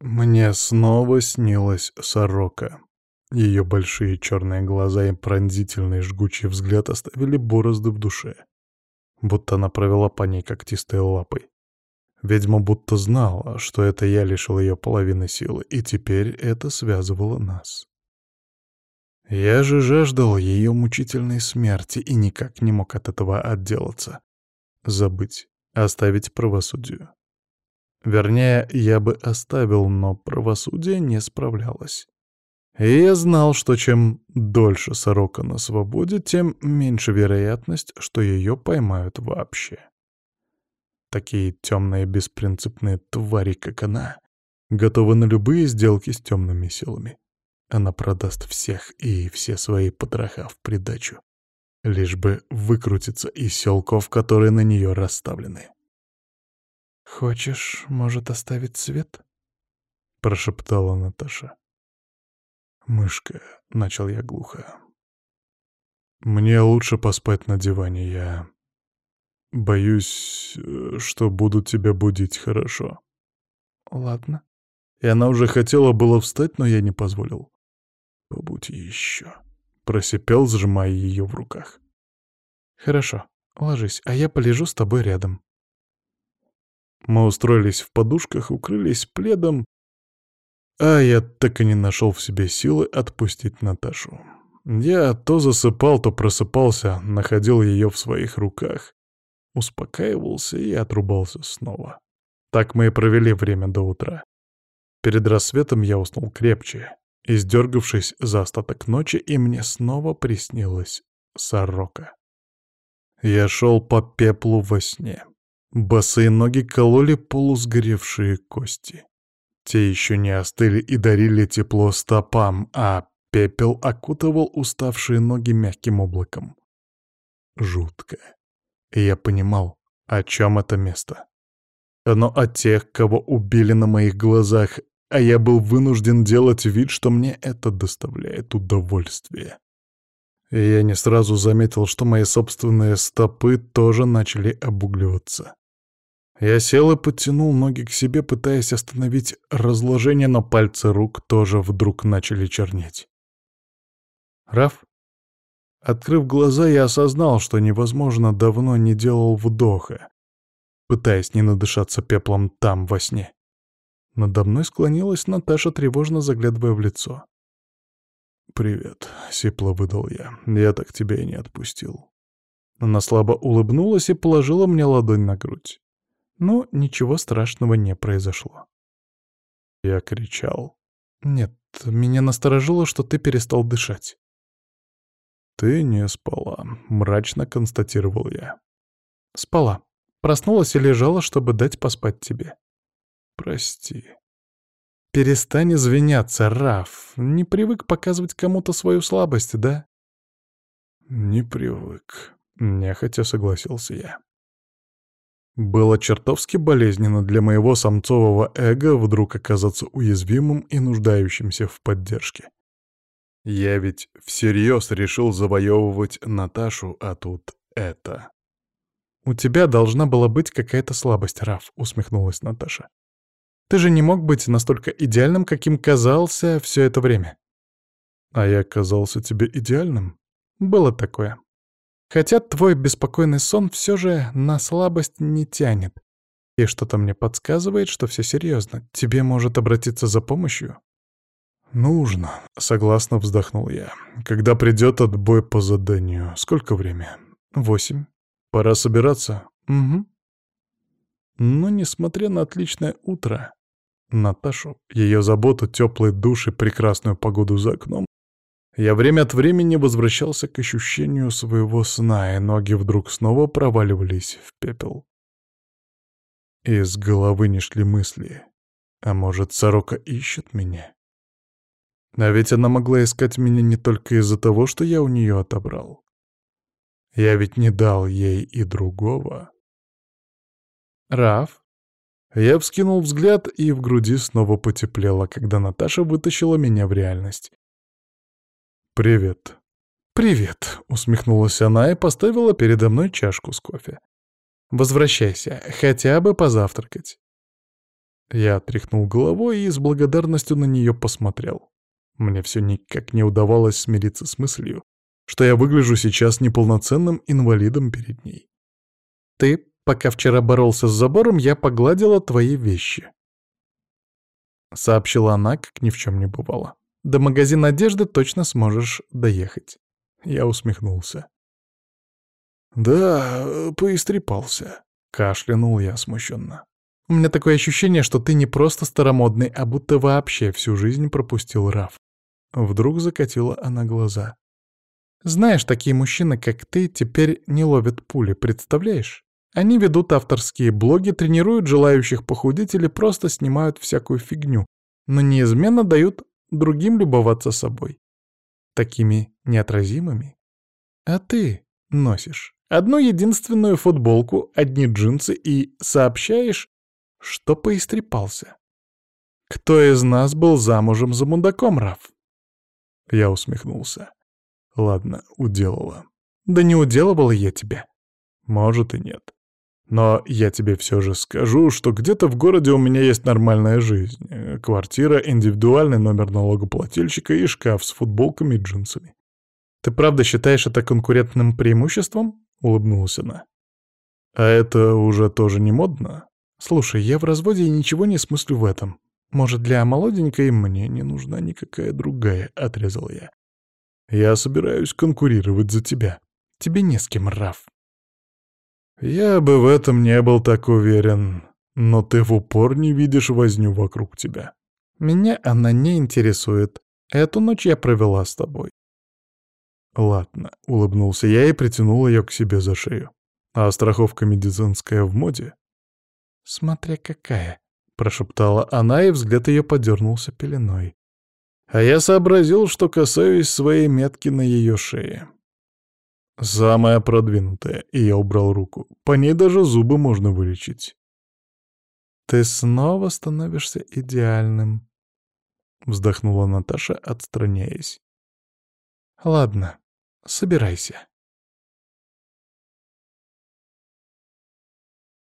Мне снова снилась сорока. Ее большие черные глаза и пронзительный жгучий взгляд оставили борозды в душе. Будто она провела по ней когтистой лапой. Ведьма будто знала, что это я лишил ее половины силы, и теперь это связывало нас. Я же жаждал ее мучительной смерти и никак не мог от этого отделаться. Забыть, оставить правосудию. Вернее, я бы оставил, но правосудие не справлялось. И я знал, что чем дольше сорока на свободе, тем меньше вероятность, что ее поймают вообще. Такие темные беспринципные твари, как она, готовы на любые сделки с темными силами. Она продаст всех и все свои потроха в придачу, лишь бы выкрутиться из селков, которые на нее расставлены. «Хочешь, может, оставить свет?» — прошептала Наташа. «Мышка», — начал я глухо. «Мне лучше поспать на диване, я боюсь, что буду тебя будить хорошо». «Ладно». И она уже хотела было встать, но я не позволил. «Побудь еще», — просипел, сжимая ее в руках. «Хорошо, ложись, а я полежу с тобой рядом». Мы устроились в подушках, укрылись пледом, а я так и не нашел в себе силы отпустить Наташу. Я то засыпал, то просыпался, находил ее в своих руках, успокаивался и отрубался снова. Так мы и провели время до утра. Перед рассветом я уснул крепче, издергавшись за остаток ночи, и мне снова приснилась сорока. Я шел по пеплу во сне. Босые ноги кололи полусгоревшие кости. Те еще не остыли и дарили тепло стопам, а пепел окутывал уставшие ноги мягким облаком. Жутко. Я понимал, о чем это место. Оно о тех, кого убили на моих глазах, а я был вынужден делать вид, что мне это доставляет удовольствие. И я не сразу заметил, что мои собственные стопы тоже начали обугливаться. Я сел и подтянул ноги к себе, пытаясь остановить разложение, но пальцы рук тоже вдруг начали чернеть. «Раф?» Открыв глаза, я осознал, что невозможно давно не делал вдоха, пытаясь не надышаться пеплом там, во сне. Надо мной склонилась Наташа, тревожно заглядывая в лицо. «Привет», — сипло выдал я. «Я так тебя и не отпустил». Она слабо улыбнулась и положила мне ладонь на грудь но ничего страшного не произошло. Я кричал. «Нет, меня насторожило, что ты перестал дышать». «Ты не спала», — мрачно констатировал я. «Спала. Проснулась и лежала, чтобы дать поспать тебе». «Прости». «Перестань извиняться, Раф. Не привык показывать кому-то свою слабость, да?» «Не привык», — нехотя согласился я. Было чертовски болезненно для моего самцового эго вдруг оказаться уязвимым и нуждающимся в поддержке. Я ведь всерьез решил завоевывать Наташу, а тут это. «У тебя должна была быть какая-то слабость, Раф», — усмехнулась Наташа. «Ты же не мог быть настолько идеальным, каким казался все это время». «А я казался тебе идеальным?» «Было такое», Хотя твой беспокойный сон все же на слабость не тянет. И что-то мне подсказывает, что все серьезно. Тебе может обратиться за помощью? «Нужно», — согласно вздохнул я. «Когда придет отбой по заданию? Сколько время?» «Восемь. Пора собираться?» «Угу». Но, несмотря на отличное утро, Наташу, ее заботу, теплый душ и прекрасную погоду за окном, я время от времени возвращался к ощущению своего сна, и ноги вдруг снова проваливались в пепел. Из головы не шли мысли. А может, сорока ищет меня? А ведь она могла искать меня не только из-за того, что я у нее отобрал. Я ведь не дал ей и другого. «Раф?» Я вскинул взгляд, и в груди снова потеплело, когда Наташа вытащила меня в реальность. «Привет». «Привет», — усмехнулась она и поставила передо мной чашку с кофе. «Возвращайся, хотя бы позавтракать». Я тряхнул головой и с благодарностью на нее посмотрел. Мне все никак не удавалось смириться с мыслью, что я выгляжу сейчас неполноценным инвалидом перед ней. «Ты, пока вчера боролся с забором, я погладила твои вещи», — сообщила она, как ни в чем не бывало. «До магазина одежды точно сможешь доехать». Я усмехнулся. «Да, поистрепался», — кашлянул я смущенно. «У меня такое ощущение, что ты не просто старомодный, а будто вообще всю жизнь пропустил Раф». Вдруг закатила она глаза. «Знаешь, такие мужчины, как ты, теперь не ловят пули, представляешь? Они ведут авторские блоги, тренируют желающих похудеть или просто снимают всякую фигню, но неизменно дают другим любоваться собой. Такими неотразимыми. А ты носишь одну единственную футболку, одни джинсы и сообщаешь, что поистрепался. Кто из нас был замужем за мудаком, Раф? Я усмехнулся. Ладно, уделала. Да не уделывала я тебя. Может и нет. Но я тебе все же скажу, что где-то в городе у меня есть нормальная жизнь. Квартира, индивидуальный номер налогоплательщика и шкаф с футболками и джинсами. Ты правда считаешь это конкурентным преимуществом? Улыбнулась она. А это уже тоже не модно? Слушай, я в разводе и ничего не смыслю в этом. Может, для молоденькой мне не нужна никакая другая, отрезал я. Я собираюсь конкурировать за тебя. Тебе не с кем, Раф. «Я бы в этом не был так уверен, но ты в упор не видишь возню вокруг тебя. Меня она не интересует. Эту ночь я провела с тобой». «Ладно», — улыбнулся я и притянул ее к себе за шею. «А страховка медицинская в моде?» «Смотря какая», — прошептала она, и взгляд ее подернулся пеленой. А я сообразил, что касаюсь своей метки на ее шее. Самая продвинутая, и я убрал руку. По ней даже зубы можно вылечить. Ты снова становишься идеальным, вздохнула Наташа, отстраняясь. Ладно, собирайся.